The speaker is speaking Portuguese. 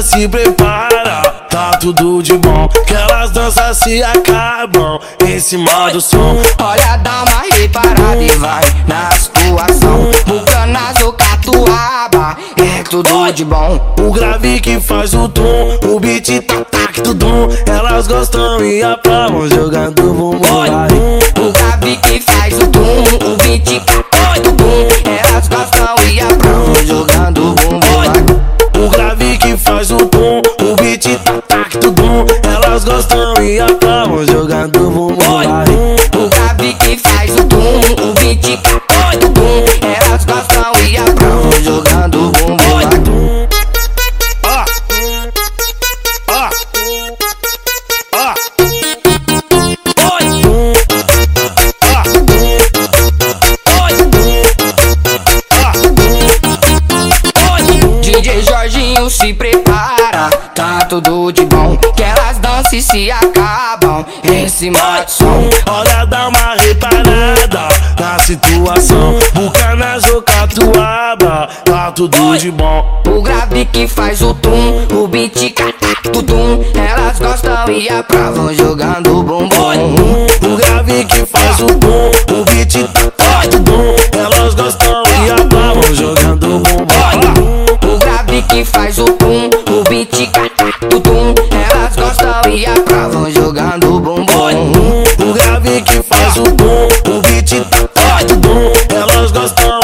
Se prepara, tá tudo de bom. Que elas dançam se acabam em cima do som. Olha, dá uma reparada e vai na situação. Bucanas ou catuaba, é tudo de bom. O grave que faz o tom, o beat tá tac tudum. Elas gostam e aprovam jogando bumbum. Faz o tom, o beat tá tac tudum. Elas gostam e aprovam jogando bumbum. O grave que faz o tum, o beat cai do bum. Elas gostam e aprovam jogando bumbum. Se prepara, tá tudo de bom. Que elas dançam e se acabam em cima do som. Olha, dá uma reparada na situação. Bucanas ou catuaba, tá tudo de bom. O grave que faz o tum, o beat catac tudum. Elas gostam e aprovam jogando bumbum. bom, bom. O grave que faz o bom, o beat tá todo bom. Elas gostam.